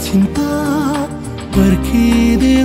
cinta pergi di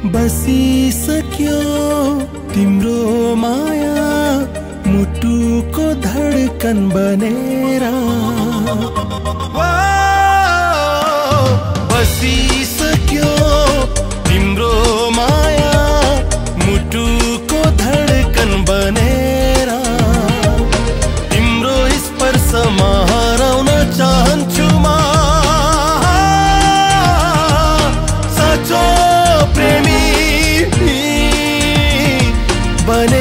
बसिसक्यो तिम्रो माया मुटुको धडकन बनेर। बसी बने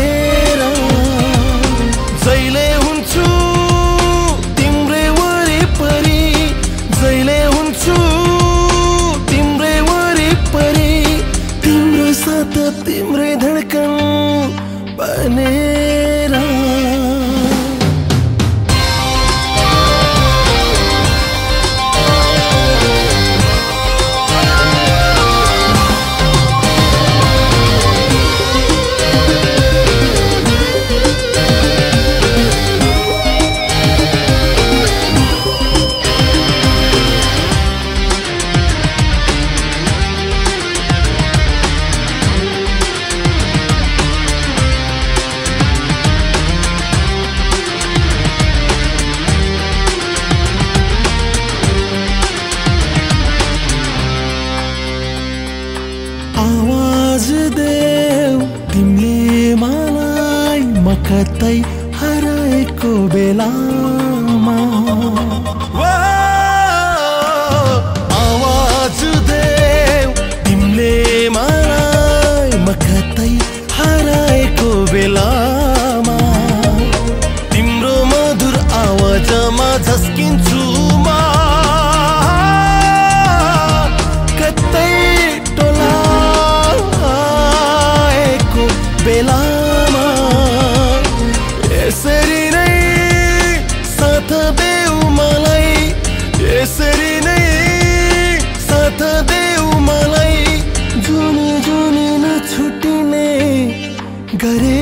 कतै हराएको बेलामा। करे